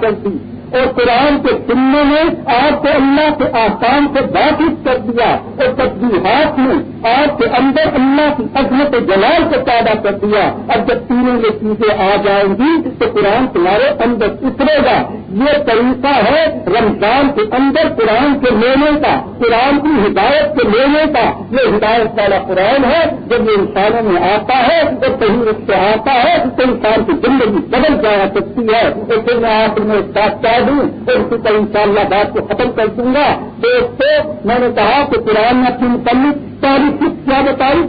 کرتی۔ اور قرآن کے سننے میں آپ کو اللہ کے آسان سے واقف کر دیا۔ اور تجزیحات میں آپ کے اندر اللہ کی عظمت جلال کو پیدا کر دیا۔ اور جب تینوں یہ چیزیں آ جائیں گی تو قرآن تمہارے اندر اترے گا، یہ طریقہ ہے رمضان کے اندر قرآن کے لینے کا، قرآن کی ہدایت کے لینے کا۔ یہ ہدایت والا قرآن ہے جب یہ انسانوں میں آتا ہے اور کہیں اس سے آتا ہے تو انسان کی زندگی بدل جایا سکتی ہے۔ اور پھر میں آپ میں ساتھ چاہ دوں تو اسی پر ان شاء اللہ بات کو ختم کر دوں گا۔ دوستوں میں نے کہا کہ قرآن نے اپنی متعلق تاریخ کیا بتائی؟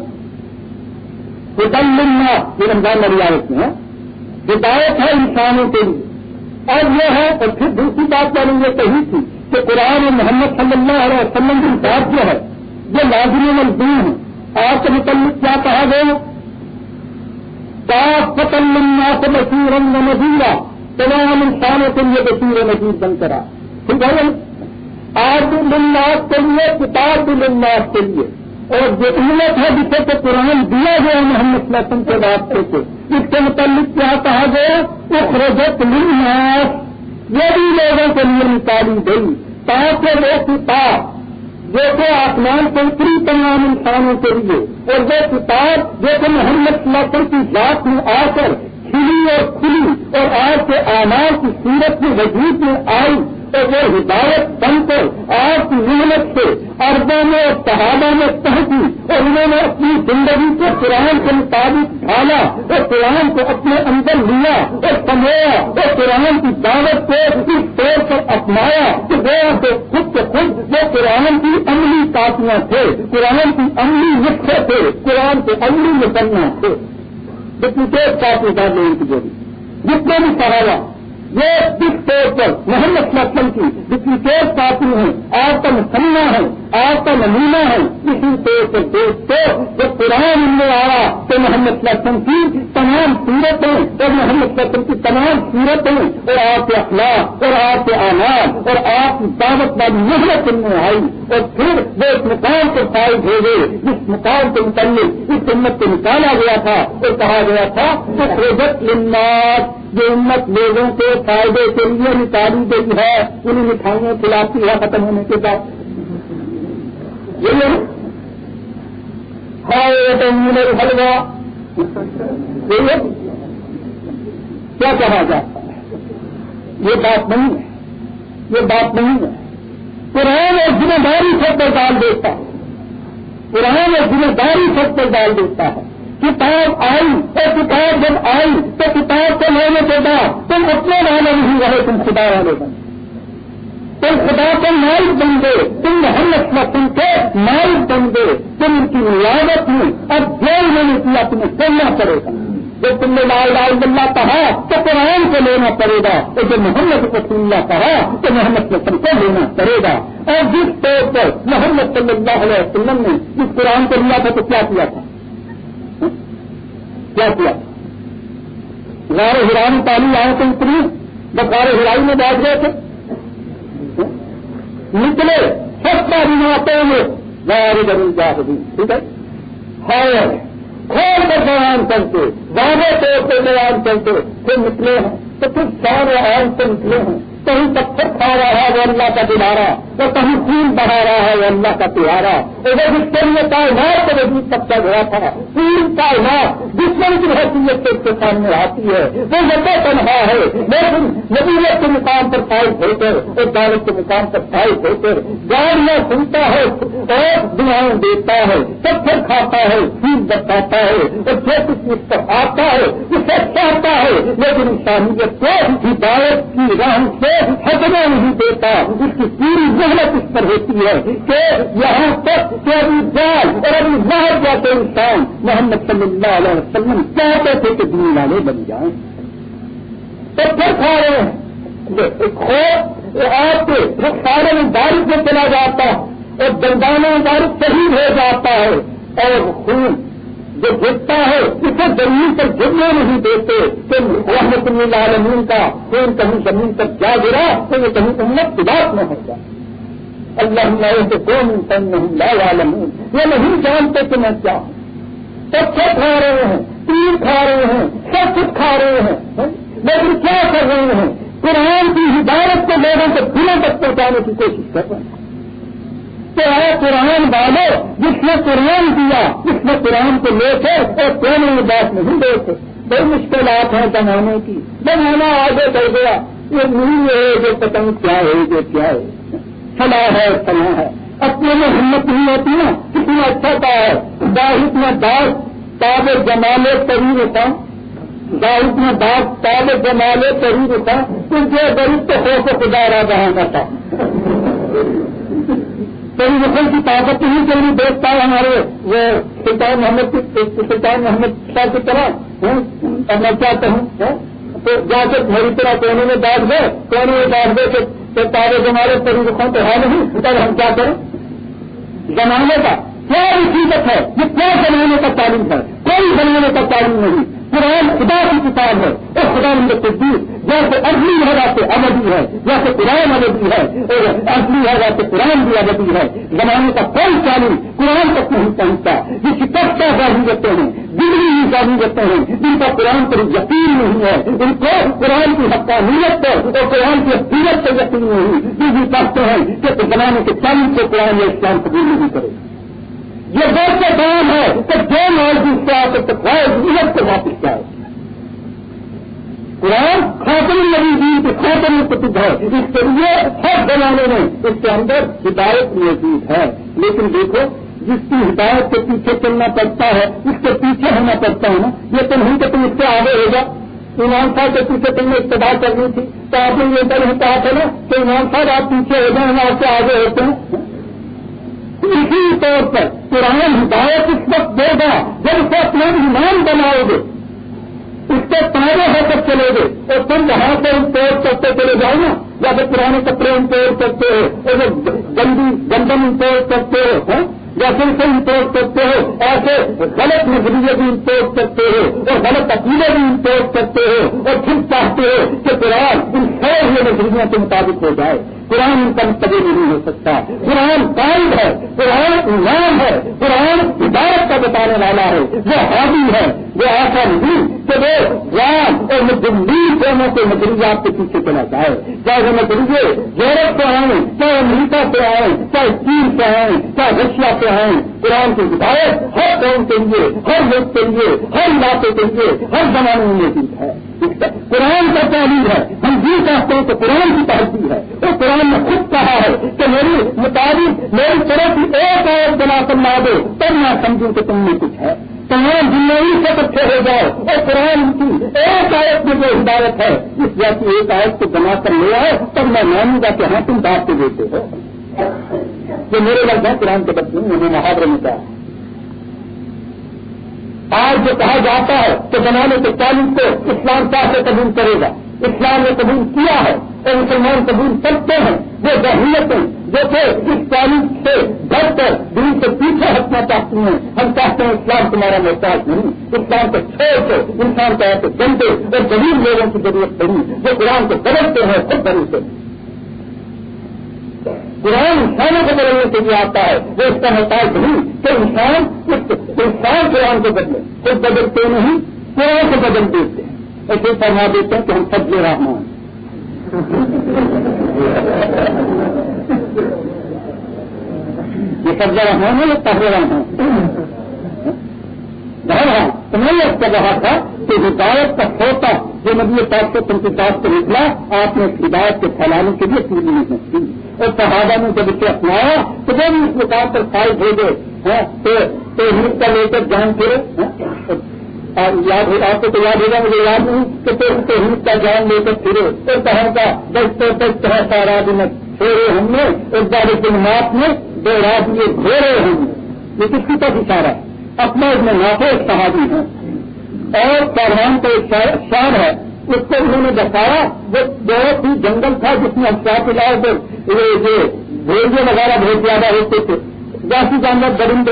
منا یہ رمضان میں رعایت میں ہدایت ہے انسانوں کے لیے۔ اور یہ ہے، اور پھر دوسری بات میں نے یہ کہی تھی کہ قرآن محمد صلی اللہ علیہ وسلم کی بات جو ہے، یہ لازمی مزدور ہے۔ آپ کے متعلق کیا کہا گیا؟ صاف فتن سے بصیر نظیرہ تمام انسانوں کے لیے بصیر نظیر بن کرا ٹھیک ہے؟ آج بھی کے لیے، کتاب بھی کے لیے۔ اور جو امت ہے جسے تو قرآن دیا گیا محمد وسلم کے راستے سے، اس کے متعلق کیا کہا گیا؟ اخرجت لناس یہ بھی لوگوں کے لیے نکالی گئی تاکہ وہ کتاب جو کہ آسمان سے اتری تمام انسانوں کے لیے، اور وہ کتاب جو کہ محمد وسلم کی ذات میں آ کر کھلی اور کھلی اور آج کے آمار کی صورت میں وجود میں آئی۔ تو وہ ہدایت بن کر آپ کی محنت سے اربوں میں اور صحابہ میں پہنچی اور انہوں نے اپنی زندگی کو قرآن کے مطابق ڈھالا اور قرآن کو اپنے اندر لیا اور سمایا اور قرآن کی دعوت کو اس طور پر اپنایا کہ وہ خود کے خود وہ قرآن کی عملی کاپیاں تھے، قرآن کی عملی نسخے تھے، قرآن کے عملی مسلمان تھے۔ ڈپلیکیٹ کاپی ڈال لیں کی جوڑی۔ جتنے بھی سہارا یہ کس طور پر محمد وسلم کی جتنی ڈپلیکیٹ کاپی ہیں، آپ کا مسلمہ ہے آپ کا نمونہ ہے اسی طور پر دوستوں جب قرآن میں آیا تو محمد وسلم کی تمام سورتیں اور محمد وسلم کی تمام سورتیں اور آپ کے اخلاق اور آپ کے آناز اور آپ کی دعوت والی محنت ان میں آئی اور پھر وہ اس مقام کو فائد ہو گئے۔ جس مقام کے متعلق اس امت کو نکالا گیا تھا اور کہا گیا تھا کہ پروجیکٹ لنات جو امت لوگوں کے فائدے کے لیے نکالی گئی ہے انہیں مٹھائیاں کھلاتی ہے ختم ہونے کے بعد۔ یہ حلوا کیا کہا جاتا ہے؟ یہ بات نہیں ہے۔ یہ بات نہیں ہے۔ قرآن اور ذمہ داری سب پر ڈال دیتا ہے۔ قرآن اور ذمہ داری سب پر ڈال دیتا ہے۔ کتاب آئی اور کتاب جب آئی تو کتاب کو لینے کے بعد تم اپنے والے نہیں رہے، تم خدا والے بن تم خدا کے مالک بن گئے، تم محمد وسلم کے مالک بن گئے۔ تم ان کی ریاضت میں اب جو میں نے کیا، تمہیں کرنا پڑے گا۔ جب تم نے لال لال بلّہ کہا تو قرآن کو لینا پڑے گا، اور جب محمد رسول اللہ کہا تو محمد وسلم کو لینا پڑے گا۔ اور جس طور پر محمد صلی اللہ علیہ وسلم نے اس قرآن کو لیا تھا تو کیا کیا تھا؟ کیا کیا غار ہرانی پانی آئے تو اتنی بس غار ہرائی میں بیٹھ گئے تھے۔ نکلے، سب پانی آتے ہوئے۔ غار ضرور جا سکتی ٹھیک ہے؟ کھول کر بیان کرتے، واضح طور پہ بیان کرتے، پھر نکلے ہیں۔ تو پھر سارے آن سے نکلے ہیں۔ کہیں پتھر کھا رہا ہے وہ اللہ کا دلارا تو کہیں خون بڑھا رہا ہے وہ اللہ کا تہارا اور وہ جس کے لیے کائنات کو وجود تب گیا تھا۔ تین کائنات دشمن کی حیثیت سے اس کے سامنے آتی ہے۔ وہ لمبا تنہا ہے۔ لیکن نبیت کے مقام پر فائد ہو کر، اور دولت کے مقام پر فائد ہو کر گاڑیاں سنتا ہے، اور دعائیں دیتا ہے۔ پتھر کھاتا ہے خون بتاتا ہے، اور جو کچھ اس پر آتا ہے، اسے چاہتا ہے۔ لیکن انسانیت کو ہدایت کی راہ سے ہٹنا نہیں دیتا۔ اس کی پوری محنت اس پر ہوتی ہے کہ یہاں تک کہ ابھی جال اور ابھی باہر جاتے انسان محمد صلی اللہ علیہ وسلم چاہتے تھے کہ دین والے بن جائیں۔ تو پھر کھا رہے ہیں۔ خوف آپ کے سارے میں بارش میں چلا جاتا ہے اور دندانوں بارش شہید ہو جاتا ہے اور خون جو گرتا ہے، اسے زمین پر گرنے نہیں دیتے کہ رحمت اللہ عالمین کا خون کہیں زمین پر جا گرا تو یہ کہیں امت اداس نہ ہوگا اللہ سے کون انسان نہیں، لا عالمین یہ نہیں جانتے کہ میں کیا ہوں۔ پتھر کھا رہے ہیں، تیر کھا رہے ہیں، سب کچھ کھا رہے ہیں۔ لیکن کیا کر رہے ہیں؟ قرآن کی ہدایت کو لوگوں کو دلوں تک پہنچانے کی کوشش کر رہے ہیں۔ تو ہے قرآن والے جس نے قرآن دیا جس نے قرآن کو لے کے اور کونے بات نہیں دے بڑی مشکلات ہیں بنانے کی۔ بنانا آگے بڑھ گیا۔ یہ نہیں ہے جو پتنگ کیا ہے جو کیا ہے۔ فلاح ہے فلاح ہے۔ اپنے میں ہمت نہیں ہوتی نا، کتنا اچھا تھا۔ ہے باہر میں داغ تاب جمالے تری ہوتا باہر میں داغ تاب جمالے تری ہوتا تو جو غریب تو ہو کے خدا رہا جہاں کا تھا۔ کئی نسل کی طاقت نہیں چل رہی دیکھتا ہے ہمارے۔ وہ سلطان محمد سلطان محمد صاحب کی طرح۔ اور میں کیا کہوں؟ تو جا کے میری طرح کونے میں بیٹھ گئے۔ کونے میں بیٹھ گئے کہ تارے ہمارے کئی رخوں تو ہے نہیں تب ہم کیا کریں۔ زمانے کا کیا مصیبت ہے، یہ کیا زمانے کا تعلیم ہے۔ کوئی زمانے کا تعلیم نہیں۔ قرآن خدا کی کتاب ہے، اور خدا نے تصدیق جیسے اصلی ہے ویسے ابدی ہے جیسے قرآن ابدی ہے، اور اصلی ہے ویسے قرآن بھی ابدی ہے۔ زمانے کا کوئی تعلیم قرآن تک نہیں پہنچتا جس کی کب جاری کرتے ہیں؟ دلی ہی جاری کرتے ہیں جن کا قرآن پر یقین نہیں ہے۔ ان کو قرآن کی حقانیت پر اور قرآن کی حقیقت پر یقین نہیں۔ یہ بھی کہتے ہیں کہ زمانے کے تعلیم سے قرآن یا اسلام قبول نہیں کرے۔ یہ دوست کام ہے کہ جو موجود سے آ تک کو واپس جائے۔ قرآن خاتم نبی دین کے خاتم پرسدھ ہے۔ اس کے لیے ہر زمانے میں اس کے اندر ہدایت موجود ہے۔ لیکن دیکھو، جس کی ہدایت کے پیچھے چلنا پڑتا ہے، اس کے پیچھے ہونا پڑتا ہے نا۔ یہ تو نہیں کہ تم اس سے آگے ہوگا ایمان صاحب کے پیچھے تم نے ابتدا کرنی تھی۔ تو آپ نے یہ پہلے کہا تھا نا کہ ایمان صاحب آپ پیچھے ہو جائیں، ہم آپ سے آگے ہوتے ہیں۔ اسی طور پر قرآن ہدایت اس وقت دے گا جب اسے اپنا ایمان بناؤ گے۔ اس کے پہلے ہو کر چلے گے۔ اور تم وہاں سے امپورٹ کرتے چلے جاؤ نا جب پرانے کپڑے امپورٹ کرتے ہو اور گندم امپورٹ کرتے ہو یا پھر سے امپورٹ کرتے ہو، ایسے غلط نظریے بھی امپورٹ کرتے ہو، اور غلط عقیدے بھی امپورٹ کرتے ہو، اور پھر چاہتے ہو کہ قرآن ان سارے نظریوں کے مطابق ہو جائے۔ قرآن ان کا مطلب نہیں ہو سکتا۔ قرآن قائد ہے، قرآن ایمان ہے، قرآن ہدایت کا بتانے والا ہے۔ وہ حاضی ہے، وہ ایسا نہیں کہ وہ رام اور دلی دونوں کے نظریات کے پیچھے چلا جائے۔ چاہے وہ نظریے یورپ سے آئیں چاہے امریکہ سے آئیں چاہے چین سے آئیں چاہے رشیا سے آئیں قرآن کی ہدایت ہر قوم کے لیے، ہر ملک کے لیے، ہر علاقے کے لیے، ہر زمانے میں موجود ہے۔ قرآن کا تعلیم ہے۔ ہم جی چاہتے ہیں کہ قرآن کی تحریر ہے۔ وہ قرآن نے خود کہا ہے کہ میری مطابق میری طرف کی ایک آیت بنا کر لا دو، تب میں سمجھوں کہ تم میں کچھ ہے۔ تمام زندگی سے اچھے ہو جاؤ۔ اور قرآن کی ایک آیت میں جو ہدایت ہے، اس جیسی ایک آیت کو بنا کر لے آئے تب میں مانوں گا کہ ہاں تم بات کے دیتے ہو۔ یہ میرے لگ ہے قرآن کے بچے میں نے محاورے میں کہا آج جو کہا جاتا ہے کہ زمانے کے تعلیم کو اسلام کیا سے قبول کرے گا؟ اسلام نے قبول کیا ہے اور مسلمان قبول کرتے ہیں؟ وہ ضروریتیں جو کہ اس تعلیم سے گھر کر دل سے پیچھے ہٹنا چاہتی ہیں۔ ہم چاہتے ہیں اسلام تمہارا محتاج نہیں، اسلام کو چھوڑ کے انسان کا ایسے گندے اور غریب لوگوں کی ضرورت پڑی۔ جو قرآن کو بدلتے ہیں، خود بڑی سے قرآن انسانوں کو بدلنے کے لیے آتا ہے، وہ اس کا محتاج نہیں کہ انسان انسان قرآن کو بدلے خود بدلتے نہیں، قرآن کو بدل دیتے ہیں۔ ایسے فرما دیتے ہیں کہ ہم سب لے رہا ہوں یہ سب رحمان ہے یہ پہلے رحمان بہرحال تمہیں یہ کر رہا تھا کہ ہدایت کا ہوتا جو نبی پاک کو تم کے پاس سے نکلا، آپ نے اس ہدایت کے پھیلانے کے لیے پوری محنت کی۔ اور صحابہ نے جب اسے اپنایا، تو جب اس مقام پر فائل بھیجے ہاں، تو ہند کا لے کر جان پھرے۔ ہاں، یاد آپ کو تو یاد ہوگا، مجھے یاد نہیں کہ تو ہند کا جان لے کر پھرے۔ اور کہاں کا؟ دس تو دس طرح سارا دن پھیرے ہم نے ایک بار جنات میں دو رات یہ گھیرے ہم نے۔ یہ کس کی طرف اشارہ ہے؟ اپنا اس میں نافے صحابی ہے۔ اور پروان کا ایک شان ہے، اس کو انہوں نے بتایا وہ بہت ہی جنگل تھا جس میں افساس علاؤ تو بھیڑیے وغیرہ بہت زیادہ ہوتے تھے۔ جیسی جانور درند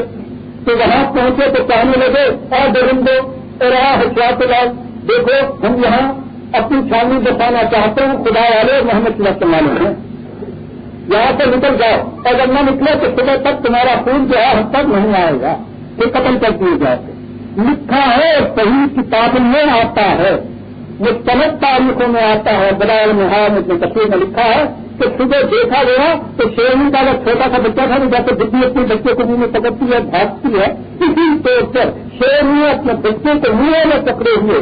تو وہاں پہنچے تو کہنے لگے اور درندو اور رہا حسیات علاؤ دیکھو، ہم یہاں اپنی چھانی بتانا چاہتے ہیں، خدا والے محمد صلی اللہ علیہ ہیں۔ یہاں سے نکل جاؤ۔ اگر نہ نکلے تو صبح تک تمہارا خون جو ہے ہم تک نہیں آئے گا۔ یہ قتل کر دیے جاتے لکھا ہے، صحیح کتاب میں آتا ہے۔ مستند تاریخوں میں آتا ہے برائے محال میں تصویر میں لکھا ہے کہ صبح دیکھا گیا تو شیرنی کا اگر چھوٹا سا بچہ تھا تو جیسے بڈی اپنے بچے کو منہ میں پکڑتی ہے، بھاگتی ہے، اسی طور پر شیرنی اپنے بچے کو منہ میں پکڑے ہوئے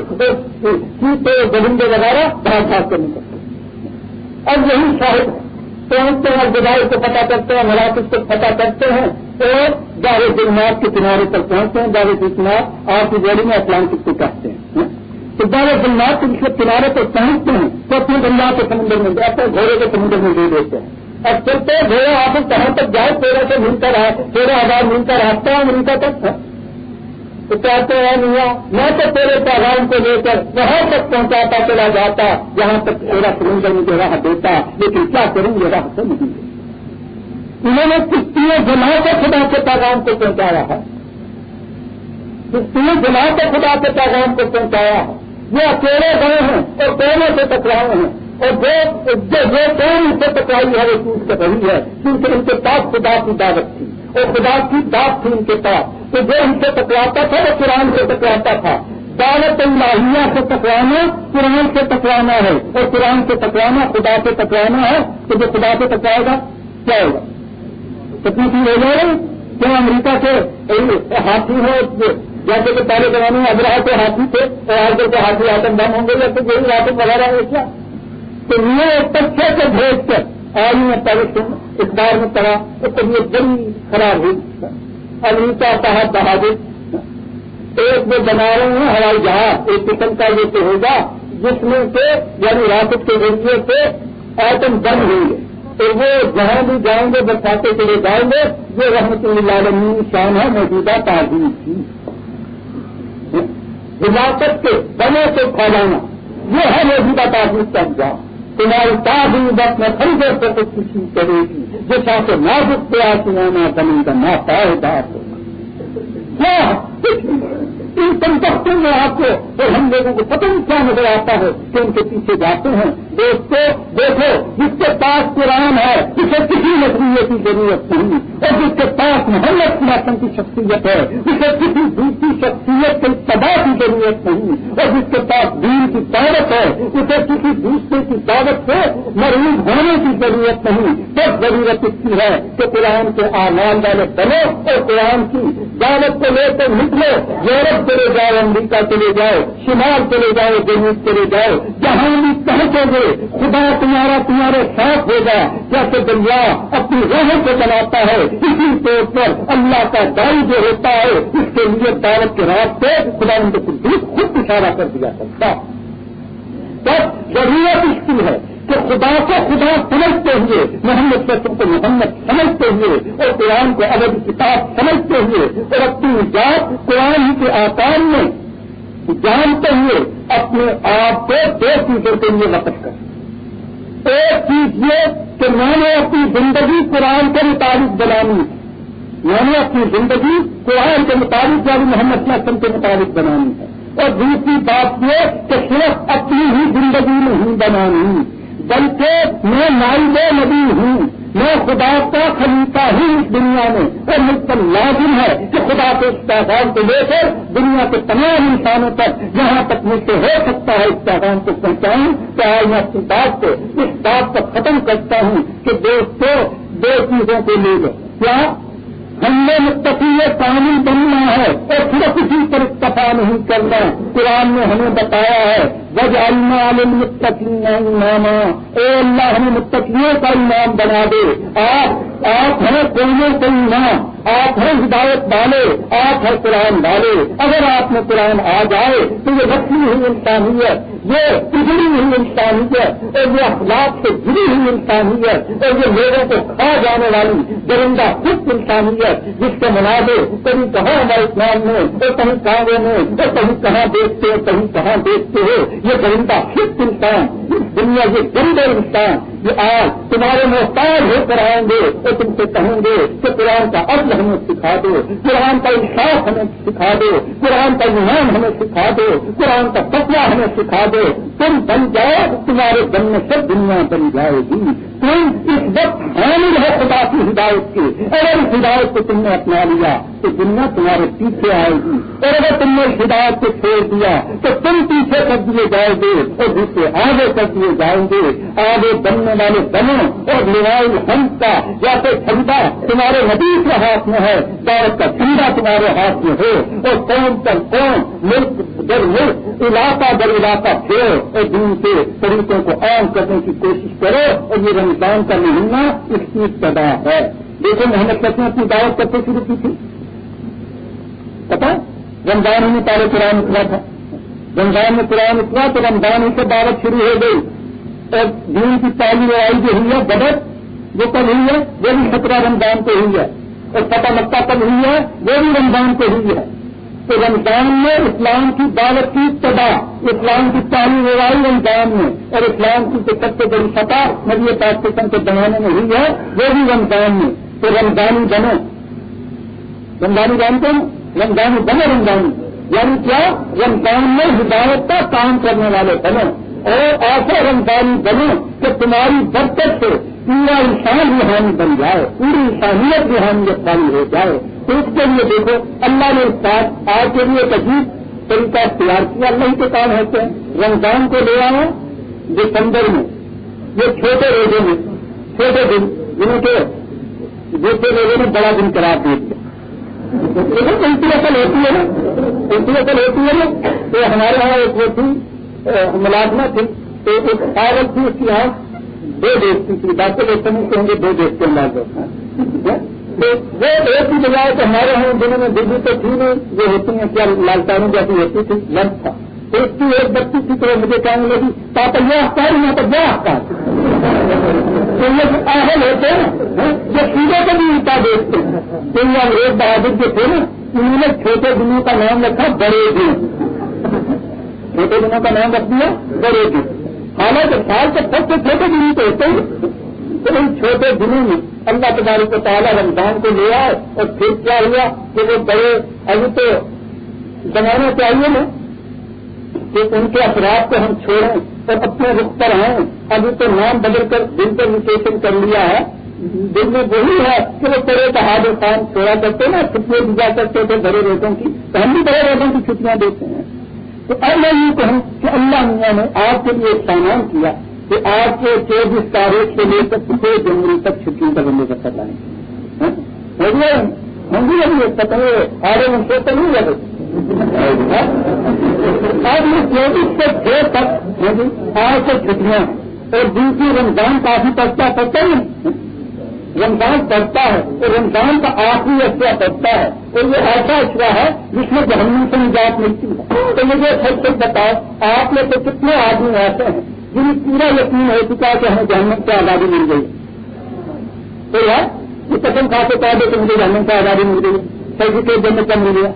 گوندے وغیرہ بھاگ بھاگ کر نکلتے اب یہی شاہد پہنچتے ہیں، گدائی کو پتا کرتے ہیں، مراکز کو پتا کرتے ہیں تو دار دنات کے کنارے پر پہنچتے ہیں دار دنات آپ کی گولی میں اٹلانٹک کو کہتے ہیں تو دار دنات کے کنارے پر پہنچتے ہیں تو اپنے گنگا کے سمندر میں جاتے ہیں گھوڑے کے سمندر میں دے دیتے ہیں۔ اور چلتے گھوڑے آپ کہاں تک جائے، تیرہ سے ملتا رہا تیرہ ہزار ملتا رہتا ہے امریکہ تک تو کہتے ہیں میاں میں تو تیرے پیغام کو لے کر وہاں تک پہنچاتا چلا جاتا جہاں تک تیرا سمندر مجھے راہ دیتا، لیکن کیا کروں گے راہ سے نہیں انہوں نے کشتیوں جما کے خدا کے پیغام کو پہنچایا ہے؟ کشتیوں جما کے خدا کے پیغام کو پہنچایا ہے؟ وہ اکیلے گئے ہیں اور دونوں سے ٹکرائے ہیں اور جو جو کون ان سے ٹکرائی ہے وہ چیز کر رہی ہے، کیونکہ ان کے پاس خدا کی دعوت تھی اور خدا کی دعوت تھی ان کے پاس۔ تو جو ان سے ٹکراتا تھا وہ قرآن سے ٹکراتا تھا۔ دعوت الہیہ سے ٹکرانا قرآن سے ٹکرانا ہے اور قرآن سے ٹکرانا خدا سے ٹکرانا ہے۔ تو جو خدا سے ٹکرائے گا، کیا ہوگا؟ کتنی چیز ہو جائے گی؟ کیا امریکہ سے ہاتھی ہو جیسے کہ پہلے زمانے میں ابراہ کے ہاتھی تھے اور آج کل کے ہاتھی آتم بم ہوں گے یا تو یہی آتم وغیرہ ہے کیا تو یہ ایک پچھے سے بھیج کر آئی میں پہلے اس میں پڑا تو طبیعت بڑی خراب ہوئی۔ امریکہ صاحب بہادر۔ ایک وہ بنا رہے ہیں، ہوائی جہاز، ایک قسم کا یہ تو ہوگا جس میں سے یعنی راکٹ کے ذریعے سے ایٹم بم ہوں گے۔ تو وہ جہاں بھی جائیں گے برساتے کے لیے جائیں گے یہ رحمت اللہ علیہ شان ہے، موجودہ تعلیم کی۔ ہلاکت کے بنے سے پھیلانا، یہ ہے موجودہ تعلیم کا انجام۔ تمہاری تعلیم بس میں خریدے سے کچھ کسی کرے گی جیسا کہ نازک پہ آسمانہ بنے گا نہ پائے دار کیا ان کنٹکٹوں میں آپ کو اور ہم لوگوں کو پتہ نہیں کیا نظر آتا ہے کہ ان کے پیچھے جاتے ہیں۔ دوستوں دیکھو، جس کے پاس قرآن ہے، اسے کسی نظریے کی ضرورت نہیں۔ اور جس کے پاس محمد موسم کی شخصیت ہے، اسے کسی دوسری شخصیت کے تباہ کی ضرورت نہیں۔ اور جس کے پاس دین کی دعوت ہے، اسے کسی دوسرے کی دعوت سے مریض ہونے کی ضرورت نہیں۔ بس ضرورت اس کی ہے کہ قرآن کے آمان والے بنو اور قرآن کی دعوت کو لے کر نکلو یورپ چلے جاؤ، امریکہ چلے جاؤ، شمال چلے جاؤ، جنوب چلے جاؤ۔ جہاں بھی پہنچو گے، خدا تمہارا تمہارے ساتھ ہوگا۔ جیسے دریا اپنی روح کو چلاتا ہے، اسی طور پر اللہ کا دائی جو ہوتا ہے، اس کے لیے دعوت کے راستے خدا ان کو خود اشارہ کر دیا سکتا تب ضرورت اس کی ہے کہ خدا کو خدا سمجھتے ہوئے، محمد سسم کو محمد سمجھتے ہوئے اور قرآن کو ادب کتاب سمجھتے ہوئے اور اپنی ذات قرآن کے آکار میں جانتے ہوئے اپنے آپ کو دو چیزوں کے لیے وقت کر ایک چیز یہ کہ میں نے اپنی زندگی قرآن کے مطابق بنانی میں نے اپنی زندگی قرآن کے مطابق یعنی محمد وسلم کے مطابق بنانی ہے۔ اور دوسری بات یہ کہ صرف اپنی ہی زندگی میں ہی بنانی، بلکہ میں نائب نبی ہوں، میں خدا کا خلیفہ ہوں اس دنیا میں۔ اور مجھ پر لازم ہے کہ خدا کے اس پیغام کو لے کر دنیا کے تمام انسانوں تک جہاں تک مجھ سے ہو سکتا ہے اس پیغام کو پہنچاؤں، تو آج میں اپنی بات کو، اس بات کو ختم کرتا ہوں کہ دوستوں دو چیزوں کو لے لو۔ کیا؟ ہم نے متقی قانون بننا ہے اور صرف اسی پر اکتفا نہیں کرنا۔ قرآن نے ہمیں بتایا ہے بج عالم متقین امام اے اللہ، ہمیں متقیوں کا امام بنا دے۔ آپ آپ ہیں کوئلوں کا امام۔ آپ ہیں ہدایت والے۔ آپ ہیں قرآن والے۔ اگر آپ میں قرآن آ جائے تو یہ رکھی ہوئی انسانیت۔ یہ بگڑی ہوئی انسانیت اور یہ اخلاق سے جڑی ہوئی انسانیت اور یہ لوگوں کو کھا جانے والی درندہ خود انسانیت جس کے مناظر کہیں کہاں ہمارے اسلام میں، اور کہیں کانگوں میں، اور کہیں کہاں دیکھتے ہو کہیں کہاں دیکھتے ہو یہ درندہ خود انسان دنیا یہ گندے انسان یہ آج تمہارے محتاج ہو کر آئیں گے تو تم سے کہیں گے کہ قرآن کا عدل ہمیں سکھا دو، قرآن کا انصاف ہمیں سکھا دو، قرآن کا ایمان ہمیں سکھا دو، قرآن کا تقوی ہمیں سکھا دو۔ تم بن جاؤ، تمہارے بننے سے دنیا بن جائے گی۔ تم اس وقت حامل ہے خدا کی ہدایت کے۔ اگر اس ہدایت کو تم نے اپنا لیا، تو دنیا تمہارے پیچھے آئے گی۔ اور اگر تم نے اس ہدایت کو چھوڑ دیا، تو تم پیچھے کر دیے جائیں گے اور دوسرے آگے کر دیے جائیں گے۔ آگے بننے والے بنوں اور موبائل ہنس کا، یا پھر ٹھنڈا تمہارے نبی کے ہاتھ میں ہے دولت کا ٹھنڈا تمہارے ہاتھ میں ہو، اور قوم پر قوم، ملک در ملک، علاقہ در علاقہ پھر اور دن کے طریقوں کو عام کرنے کی کوشش کرو اور یہ رمضان کا مہینہ اس کی ابتدا ہے۔ دیکھو محنت کرتے ہیں اپنی دعوت کرتے شروع کی تھی؟ پتا رمضان میں پہلے قرآن اترا تھا۔ رمضان میں قرآن اترا تو رمضان ہی سے دعوت شروع ہو گئی۔ اور دین کی پہلی لڑائی جو ہوئی ہے بدت جو کب ہوئی ہے؟ وہ بھی سترہ رمضان پہ ہوئی ہے۔ اور فتح مکہ کب ہوئی ہے؟ وہ بھی رمضان پہ ہوئی ہے۔ تو رمضان میں اسلام کی دعوت کی ابتدا اسلام کی پہلی لڑائی رمضان میں، اور اسلام کی جو سب سے بڑی فتح نبی پاکستان کے زمانے میں ہوئی ہے، وہ بھی رمضان میں۔ تو رمضانی بنو۔ رمضانی جانتے ہیں؟ رمضانی بنو، رمضانی۔ یعنی کیا؟ رمضان میں ہدایت کا کام کرنے والے بنو۔ اور ایسے رمضانی بنو کہ تمہاری برکت سے پورا انسان روحانی بن جائے، پوری انسانیت روحانیت والی ہو جائے۔ تو اس کے لیے دیکھو، اللہ نے اس بات آج کے لیے ایک عجیب طریقہ تیار کیا۔ اللہ کے کام ہوتے ہیں رمضان کو لے آؤ دسمبر میں یہ چھوٹے روزے میں، چھوٹے دن یعنی جنہوں کے دوسرے لوگوں نے بڑا دن قرار دے دیا الٹی اصل ہوتی ہے نا الٹی اصل ہوتی ہے نا۔ تو ہمارے یہاں ایک وہ تھی ملازمت تھی تو ایک پاگل تھی اس کی یہاں دو دیش کی باقی لوگ سمجھتے ہوں گے دو دیش کے انداز تو وہ ایک ہی بجائے ہاں تو ہمارے یہاں دنوں میں بجلی تو تھی نہیں جو ہوتی ہیں، کیا لالٹانوں جیسی ہوتی تھی؟ لنچ تھا۔ تو اس کی ایک بچی تھی تو مجھے کہنے لگی، پاپا، یہ ہفتہ یہاں پر وہ ہفتہ تو یہ اہل ہوتے ہیں، جو سیدھے کو بھی اٹھا دیکھتے ہیں تو یہ انگریز بہادر جو تھے نا، انہوں نے چھوٹے دنوں کا نام رکھا، بڑے دن۔ چھوٹے دنوں کا نام رکھ دیا، بڑے دن حالانکہ سال کے سب سے چھوٹے دن تو ہوتے ہیں۔ تو ان چھوٹے دنوں میں اللہ تبارک کو تعالیٰ رمضان کو لے آئے اور پھر کیا ہوا کہ وہ بڑے ابھی تو زمانے چاہیے نا کہ ان کے اثرات کو ہم چھوڑیں اور اپنے رخ پر آئیں۔ ابھی تو نام بدل کر انٹرمیٹیشن کر لیا ہے۔ دل میں وہی ہے کہ وہ بڑے بہادر کام چھوڑا کرتے نا چھٹیاں دیا کرتے تھے بڑے روزوں کی، تو ہم بھی بڑے روزوں کی چھٹیاں دیتے ہیں۔ تو اب میں یہ کہوں کہ اللہ میاں نے آپ کے لیے ایک سامان کیا کہ آج کے چوبیس تاریخ سے لے کر چھ جنوری تک چھٹیوں کا بندے کا لائیں گے ہم بھی ابھی پتہ آگے ہم سے تو نہیں لگے اب یہ چوبیس سے چھ تک ہاں جی، آج سے چھٹیاں اور دوسری رمضان کافی پڑتا پڑتا نہیں رمضان پڑتا ہے تو رمضان کا آخری اشیا پڑتا ہے اور یہ ایسا اشیا ہے جس میں جہنم سے نجات ملتی ہے۔ تو مجھے سب سے بتاؤ، آپ نے تو کتنے آدمی ایسے ہیں جنہیں پورا یقین ہو چکا کہ ہمیں جہنم سے آزادی مل گئی؟ تو یار، یہ قسم کھا کے کہا کہ مجھے جہنم سے آزادی مل گئی۔ سرٹیفکیٹ جی، دینے کم مل گیا؟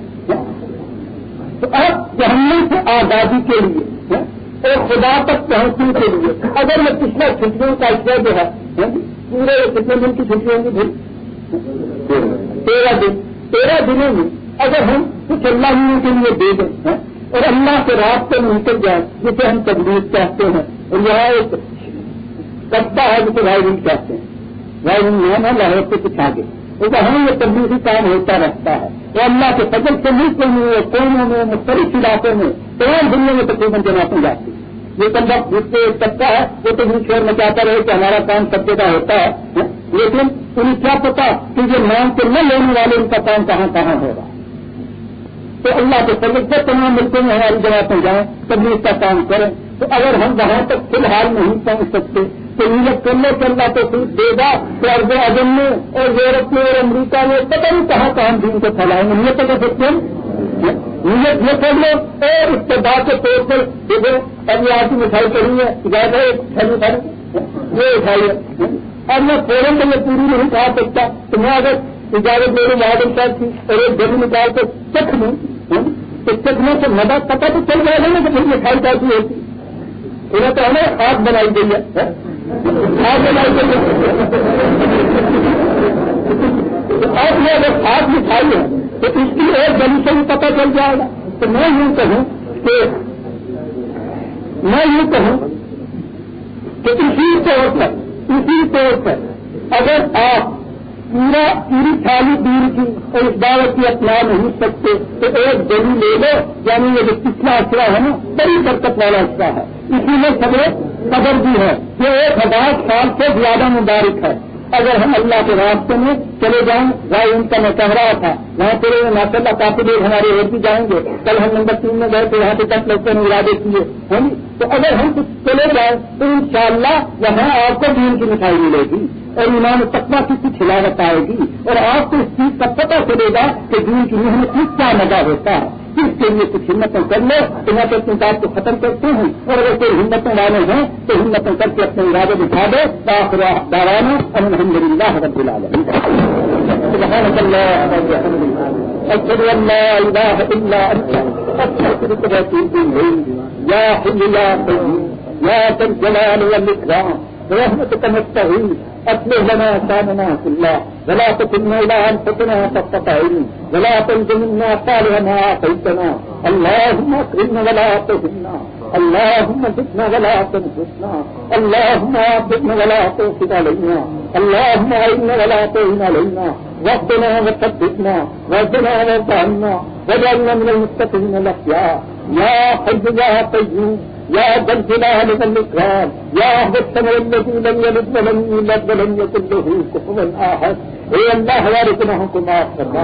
تو اب جہنم سے آزادی کے لیے، اور خدا تک پہنچنے کے لیے، اگر میں پچھلے چھٹیوں کا اشیا جو ہے پورے کتنے دن کی چھٹی ہوں گی تیرہ دن۔ تیرہ دنوں میں اگر ہم کچھ اللہ ملنے کے لیے دے دیں ہاں؟ اور اللہ کے راستے میں نکل جائیں، جسے ہم تبدیل چاہتے ہیں۔ اور یہاں ایک سستا ہے جسے بھائی رنگ چاہتے ہیں۔ بھائی رنگ نام ہے لاہور سے کچھ آگے۔ کیونکہ ہمیں یہ تبدیلی کام ہوتا رہتا ہے۔ وہ اللہ کے فضل سے ملک میں کونوں میں، مختلف علاقوں میں، تمام دنیا میں تقریباً جماعتیں جاتی ہیں۔ یہ سب جس سے سکتا ہے، وہ تو بھی شور مچاتا رہے کہ ہمارا کام سب جگہ ہوتا ہے لیکن انہیں کیا پتا کہ یہ نام کے نہ لینے والے ان کا کام کہاں کہاں ہوگا۔ تو اللہ کے سب سے تمام ملکوں میں ہماری جگہ پہ جائیں، تب اس کا کام کریں۔ تو اگر ہم وہاں تک فی الحال نہیں پہنچ سکتے، تو نیت کرنے سے اللہ تو صرف دے گا کہ ارب اعظم میں اور یورپ میں اور امریکہ میں پتہ نہیں کہاں کہاں دین کو پھیلائیں گے۔ نیت کر سکتے ہیں نیت یہ کر لو اور اس کے بعد کے طور پر دیکھو ابھی آپ کی مٹھائی کروں گا زیادہ یہ اٹھائیے اب میں فوراً تو یہ پوری نہیں کھا سکتا۔ تو میں اگر اجازت میرے مہاجر صاحب کی اور ایک گلی نکال کر چکھ لوں تو چکھنے سے مدد پتا تو چل جائے گا نا کہ پھر مٹھائی کیسی ہوتی انہیں تو ہمیں ہاتھ بنائی گئی ہے۔ ہاتھ بنائی گئی آپ نے اگر ہاتھ مٹھائی ہے تو اس کی ایک گلی سے بھی پتہ چل جائے گا۔ تو میں یوں کہوں کہ میں یہ کہوں کہ اسی طور پر اسی طور پر اگر آپ پورا پوری تھالی دور کی اور اس دعوت کی اپنا نہیں سکتے، تو ایک گلی لے لو یعنی یہ جو پچھلا اچرا ہے نا، بڑی برکت والا اچرا ہے۔ اسی میں سب قدر بھی ہے۔ جو ایک ہزار سال سے زیادہ مبارک ہے۔ اگر ہم اللہ کے راستے میں چلے جائیں بھائی ان کا میں کہہ رہا تھا وہاں چلے ماشاء اللہ کافی دیر ہمارے اور بھی جائیں گے۔ کل ہم نمبر تین میں گئے تو یہاں پہ دس لگتے ہیں ارادے کیے۔ ہاں جی؟ تو اگر ہم کچھ چلے جائیں تو ان شاء اللہ وہاں آپ کو دین کی مٹھائی ملے گی اور ایمان تقوا کی کچھ ہلاوت آئے گی۔ اور آپ کو اس چیز کا پتہ چلے گا کہ دین کی محنت کس کا مزہ ہوتا ہے۔ اس کے لیے کچھ ہمتیں کر لو تو میں تو اپنی بات کو ختم کرتے ہیں اور اگر کوئی ہمتیں والے ہیں تو ہمتیں کر کے اپنے ارادے دکھا دو۔ آخر دارانا الحمد للہ رب العالمين سبحانك اللهم أشهد أن لا إله إلا أنت أستغفرك وأتوب إليك يا حي يا قيوم يا ذا الجلال والإكرام برحمتك نستعين أصلح لنا شأننا كله ولا تكلنا إلى أنفسنا طرفة عين ولا تنزل منا صالح ما أعطيتنا اللهم أكرمنا ولا تهنا اللهم زدنا ولا تنقصنا اللهم أعطنا ولا تؤخذ علينا اللهم أعنا ولا تعين علينا واهدنا وثبتنا واهدنا وارض عنا واجعلنا من المتقين الأخيار يا حي يا قيوم يا ذا الجلال والإكرام يا أهل الذي لم يلد ولم ولم يكن له كفوا اے اللہ ہمارے گناہوں کو معاف کرنا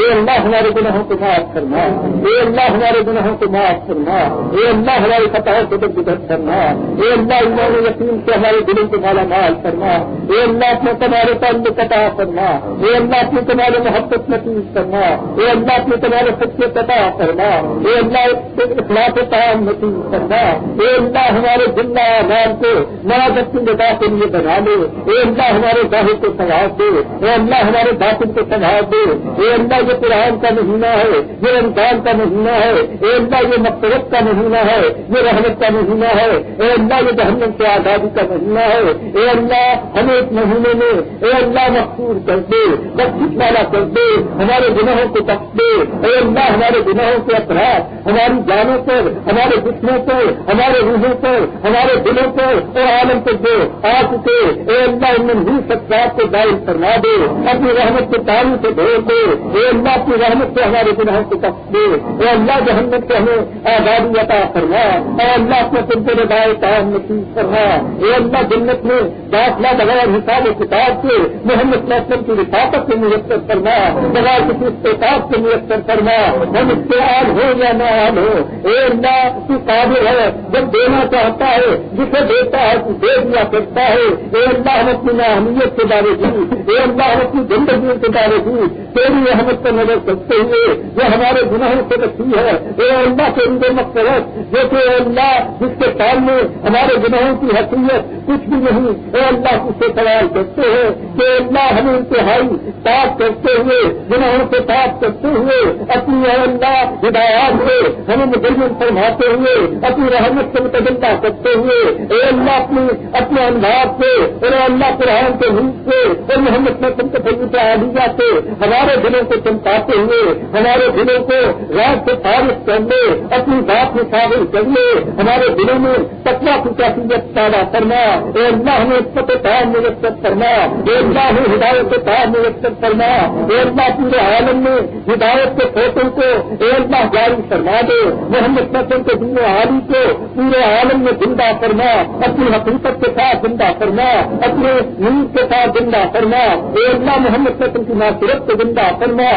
اے اللہ ہمارے گناہوں کو معاف کرنا اے اللہ ہمارے گناہوں کو معاف کرنا اے اللہ ہماری فتح کو درگزر کرنا اے اللہ ایمان یقین سے ہمارے دلوں کو مالا مال کرنا اے اللہ اپنے تمہارے تعلق قطع کرنا اے اللہ اپنے تمہارے محبت نتیج کرنا اے اللہ اپنے تمہارے سچے قطع کرنا اے اللہ اخلاق تعام نتیج کرنا اے اللہ ہمارے ذمہ اعمال کو نیا اپنی ندا کے لیے بنا لے اے اللہ ہمارے گاہوں کو سواب دے اے اللہ ہمارے باطن کو سنبھال دے اے اللہ یہ قرآن کا مہینہ ہے، یہ رمضان کا مہینہ ہے اے اللہ یہ مقصرت کا مہینہ ہے، یہ رحمت کا مہینہ ہے اے اللہ یہ جہنم سے آزادی کا مہینہ ہے اے اللہ ہمیں ایک مہینے میں اے اللہ مقصور کر دے بخش والا کر دے، ہمارے گناہوں کو بخش دے اے اللہ ہمارے گناہوں کے اثرات، ہماری جانوں پر، ہمارے جسموں پر ہمارے روحوں پر، ہمارے دلوں پر اور عالم پر دے آ چکے اے اللہ، ان میں سچات کو دائر کروا دے، اپنی رحمت کے پانی سے دھو دے، اے اللہ، اپنی رحمت سے ہمارے گناہوں کو تک دے، اے اللہ جہنت سے ہمیں آزادی عطا کرنا اے اللہ، اپنے تم کو ردائے کام نصیب کرنا اے اللہ، جنت میں داخلہ بغیر حساب و کتاب سے محمد نسل کی رفاقت سے میسر کرنا بغیر کسی استعمال سے میسر کرنا ہم اس سے آج ہو یا نہ آج ہو اے اللہ، تو قابل ہے جب دینا چاہتا ہے، جسے دیتا ہے تو دے دیا کرتا ہے۔ اے اللہ ہم اپنی اہمیت کے بارے گی اے اللہ ہم اپنی زندگیوں کے بارے باوجود تیری احمد پر نظر کرتے ہوئے جو ہمارے گناہوں سے رکھی ہے۔ اے اللہ کے اندر مقصد جو کہ اللہ، جس کے سامنے ہمارے گناہوں کی حیثیت کچھ بھی نہیں، اے اللہ اس سے سوال کرتے ہیں کہ اللہ، ہمیں انتہائی صاف کرتے ہوئے، گناہوں سے صاف کرتے ہوئے، اپنی اے اللہ ہدایات سے ہمیں مدرم فرماتے ہوئے، اپنی رحمت سے متدلہ کرتے ہوئے، اے اللہ اپنی، اپنے انداز سے، اے اللہ قرآن کے حص سے، اور محمد نسل کے عالیہ سے، ہمارے دلوں کو چمکاتے ہوئے، ہمارے دلوں کو رات سے فارغ کر لے اپنی بات میں شامل کر لے ہمارے دلوں میں پتلا کی کیفیت پیدا کرنا، اے اللہ نے پت کام میسر کرنا اے اللہ نے ہدایت کے کام میسر کرنا اے اللہ پورے عالم میں ہدایت کے فوٹو کو، اے اللہ جاری فرما دے، محمد نسل کے دن عالی کو پورے عالم میں زندہ کرنا اپنی حقیقت کے ساتھ زندہ کرنا اپنے نیند کے ساتھ زندہ کرنا اے اللہ محمد قسم کی ناصرت کو زندہ کرنا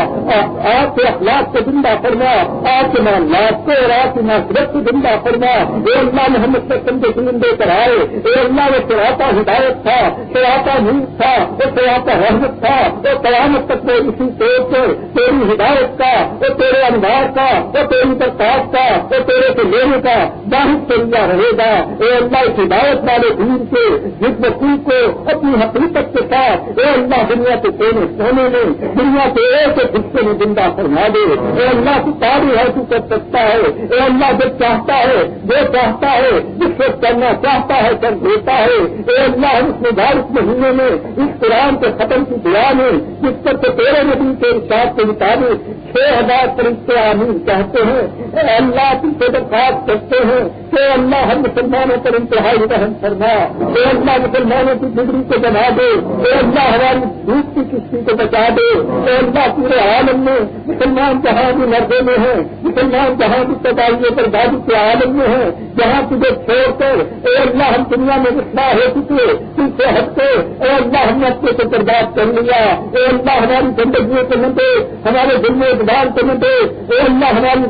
آپ کے اخلاق کو زندہ کرنا آپ کے معاملات کو اور آپ کی ناصرت کو زندہ کرنا اے اللہ محمد قسم کے دین دے کر آئے، اے اللہ وہ سراتا ہدایت تھا سراتا نیند تھا، وہ سراتا رحمت تھا، وہ قیامت تک وہ اسی طور سے تیری ہدایت کا، وہ تیرے انداز کا، وہ تیری برتاف کا، وہ تیرے سے لینے کا باہر طریقہ رہے گا۔ اے اللہ اس ہدایت والے دین سے جس وقوع کو اپنی حقیقت کے ساتھ، اے اللہ دنیا کے کونے سونے میں، دنیا کے ایک ایک سے بھی زندہ فرما دے۔ اے اللہ تو تاری ہے، تو کر سکتا ہے۔ اے اللہ جب چاہتا ہے جو چاہتا ہے۔ جس کو کرنا چاہتا ہے، کر دیتا ہے۔ اے اللہ، ہم اس مبارک مہینے میں، اس قرآن کے ختم کی دعا میں جس پر تو تیرے نبی کے حساب کے مطابق چھ ہزار فرشتے آمین کہتے ہیں۔ اللہ، تم سے درخواست کرتے ہیں۔ کہ اللہ ہم مسلمانوں پر انتہائی رحم فرما۔ اے اللہ، مسلمانوں کی بگڑی کو بنا دے۔ اے اللہ، ہماری دھوپ کی کشتی کو بچا دے۔ اے اللہ، پورے عالم میں مسلمان جہاں بھی مردے میں ہیں، مسلمان جہاں بھی تباہیوں پر بازو کے عالم میں ہیں، جہاں تجھے چھوڑ کر اے اللہ، ہم دنیا میں رسنا ہو چکے، تم سے ہٹتے اے اللہ، ہم نے اپنے کو برباد کر لیا۔ اے اللہ ہماری زندگیوں کو نہ دے ہمارے دل میں اقدار کو نہ دے اے اللہ، ہماری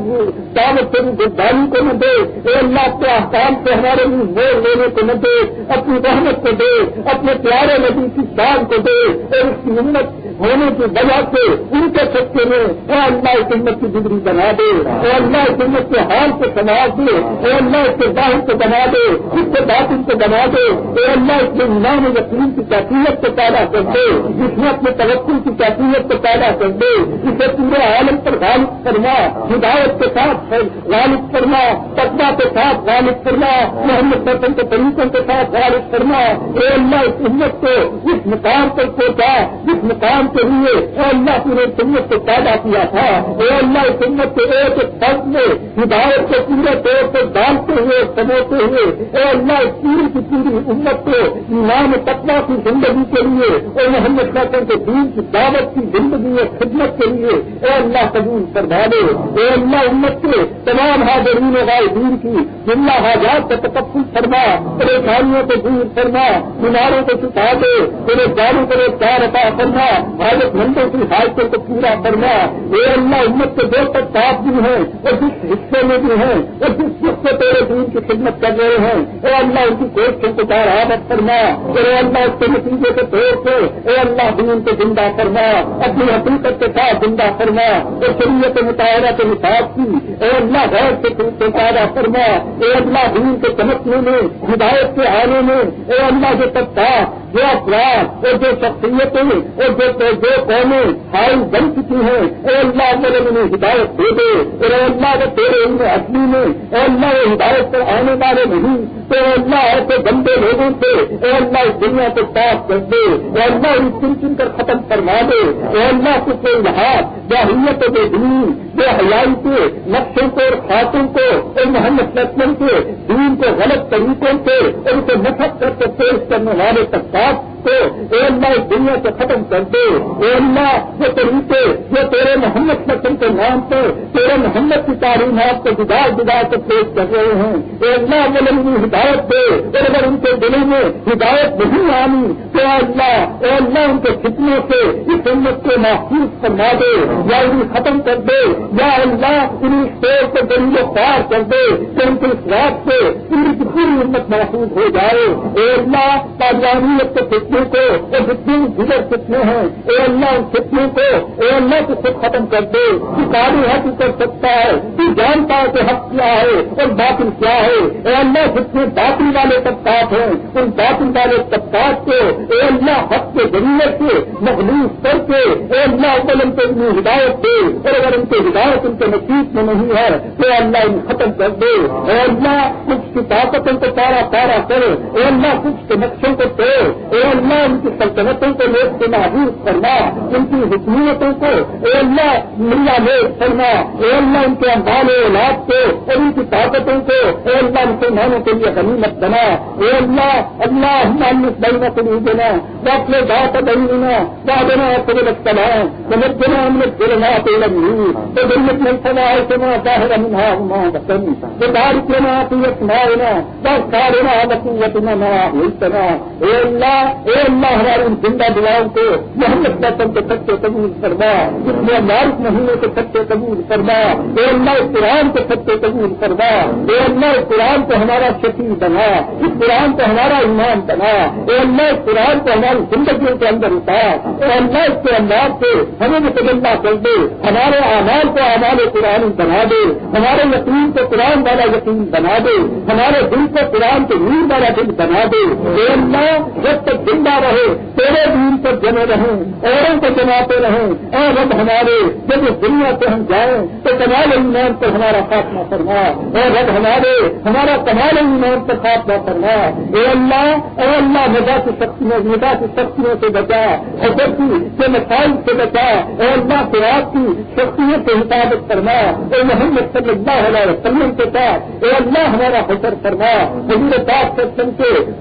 دعوت سے گردانی کو نہ دے اے اللہ، اپنے احکام سے ہمارے لیے مور لینے کو نہ دے اپنی رحمت کو دے، اپنے پیارے نبی کی شان کو دے اور اس کی ہمت ہونے کی وجہ سے ان کے سچے میں اے اللہ، اس امت کی ڈگری بنا دے، اے اللہ، اس امت کے حال کو سماج دے، اے اللہ، اس کے باہر کو بنا دے اس کے باطن کو بنا دے، اے اللہ، اس میں ایمان یقین کی کیفیت کو پیدا کر دے، جس میں اپنے توقع کی کیفیت کو پیدا کر دے، اسے پورے عالم پر غالب کرنا ہدایت کے ساتھ غالب کرنا پٹنا کے ساتھ غالب کرنا محمد سرپن کے طریقوں کے ساتھ غالب کرنا اے اللہ، اس امت کو، اس مقام پر پہنچا، جس مقام کے لیے اے اللہ پورے سنت کو پیدا کیا تھا۔ اے اللہ، اس سنت کے ایک فرق میں ہدایت کو پورے طور پر ڈالتے ہوئے سموتے ہوئے۔ اے اللہ، اس پوری کی پوری امت کو ایمان پتنا کی زندگی کے لیے، اے محمد فیصل کے دین کی دعوت کی زندگی اور خدمت کے لیے اے اللہ قبول کروا دے۔ اے اللہ امت کے تمام حاضرین غائے دین کی جملہ حاجات کا تقفل فرما، پریشانیوں کو دور کرنا کناروں کو چکا دے، تیرے جانوں کو چار عطا کرنا حالت مندوں کی حالتوں کو پورا کرنا اے اللہ امت کے دو تک صاف بھی ہیں، اور جس حصے میں بھی ہیں، اور جس جس سے تیرے دین کی خدمت کر رہے ہیں۔ اے اللہ ان کی کوششوں کو چار آمد کرنا اے اللہ اس کے نتیجے کے طور سے اے اللہ دین کو زندہ کرنا، اپنی حقیقت کے ساتھ زندہ کرنا، اور شریعت مطالعہ کے مثال کی اے اللہ غیر سے پیدا کرنا اے اللہ دین کے چمکنے میں، ہدایت کے آنے میں اے اللہ جو طبقہ جو افراد اور جو شخصیتیں، اور جو جو قومیں حائل بن چکی ہیں اے اللہ میرے انہیں ہدایت دے دے، اور اے اللہ کے تیرے ان اصلی میں اے اللہ یہ ہدایت پر آنے والے نہیں، تو اے اللہ ایسے گندے لوگوں سے اے اللہ اس دنیا کو صاف کر دے اے اللہ ان چن چن کر ختم کر فرما دے، اے اللہ کچھ کوئی لحاظ جاہیت کے دین، بے حیائی کے، نقشوں کو اور خاتون کو اور محمد لکشمن کے، دین کو غلط طریقوں سے اور اسے نفت کر کے پیش کرنے والے تک کو اے اللہ اس دنیا سے ختم کر دے۔ اے اللہ جو طریقے جو تیرے محمد سکن کے نام پر، تیرے محمد کی تعلیمات کو جدا جدا کے پیش کر رہے ہیں۔ اے اللہ، وہ ہدایت دے۔ اور اگر ان کے دلوں میں ہدایت نہیں آنی، تو اللہ، اے اللہ، ان کے فتنوں سے اس امت کو محفوظ کروا دے۔ یا انہیں ختم کر دے۔ یا اللہ، انہیں شور کو غریب پار کر دے کہ ان کے اس رات سے پوری کی پوری امت محفوظ ہو جائے۔ اے اللہ تاجانیت کے فتنے کو اور جتنے دیگر فتنے ہیں، اے اللہ ان فتنوں کو، اے اللہ کو خود ختم کر دے کہ کاری حق کر سکتا ہے، تو جانتا ہے کہ حق کیا ہے اور باطل کیا ہے۔ اے اللہ جتنے باطل والے طبقات ہیں، ان باطل والے طبقات کو، اے اللہ حق کے ذریعے سے مخلوط کر کے، اے اللہ قلم کو ہدایت دے، اور اگر ان کی ہدایت ان کے نصیب میں نہیں ہے، تو اللہ ان ختم کر دے۔ اے اللہ کچھ کی طاقتوں کو پارا پارا کر اے اللہ کچھ کے نقشوں کو توڑ، اے اللہ اللہ ان کی سلطنتوں کو لوگ سے محبوب کرنا ان کی حکومتوں کو، اے اللہ، ملا لوگ کرنا اے اللہ، ان کے امبال اولاد کو، اور ان کی طاقتوں کو، اے اللہ مسلمانوں کے لیے غنیمت بنا، اے اللہ اللہ ہم بہنا کو نہیں دینا وہ اپنے بات بہنا کیا دینا سب لگتا ہے سمجھ دینا ہم نے دلنا پیڑ نہیں تو دلت میں سنا ہے سنا ظاہر منہا ہما بسن تو دار کے نا پیت مارنا بس کارنا بسیت نہ ہوئی اے اللہ اے اللہ، ہمارے ان زندہ دعاؤں کو محمد قسم کے سچے قبول کروا اس میں مارک مہینے کے سچے قبول کروا اے اللہ قرآن کے سچے قبول کروا اے اللہ قرآن کو ہمارا شکیل بنا، اس قرآن کو ہمارا ایمان بنا، اے اللہ قرآن کو ہماری زندگیوں کے اندر اتار اور اللہ، اس کے انداز سے ہمیں متبلہ کر دے، ہمارے آمال کو آمال قرآن بنا دے، ہمارے یقین کو قرآن والا یقین بنا دے، ہمارے دل کو قرآن کے نیند والا دل بنا دے، اے اللہ، جب تک زندہ رہے، تیرے دین پر جمے رہیں، اوروں کو جماتے رہیں۔ اور رب ہمارے، جب اس دنیا سے ہم جائیں، تو کمال ایمان پر ہمارا خاتمہ فرما۔ اور رب ہمارے، ہمارا کمال ایمان پر خاتمہ فرما۔ اے اللہ اے اللہ مزا کی شکتیوں مزا کی شکتیوں سے بچا۔ حضرت کے مسائل سے بچا۔ اے اللہ آپ کی شکتیوں سے حفاظت فرما۔ اے محمد صلی اللہ علیہ وسلم کے ساتھ۔ اے اللہ، ہمارا حسر فرما۔ حضور پاک سسٹم کے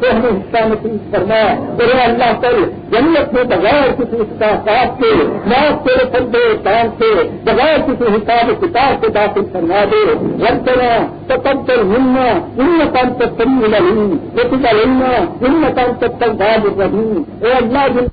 سے ہمیں حصہ نصیب کرنا اور اللہ کر جنت میں بغیر کسی استحصاب کے موت تیرے پندے کام سے بغیر کسی حساب کتاب سے داخل کرنا دے۔ رب کرنا تو تب تک ملنا ان کام تک سری ملنا ان کام تک تک بھاگ رہی اے اللہ جن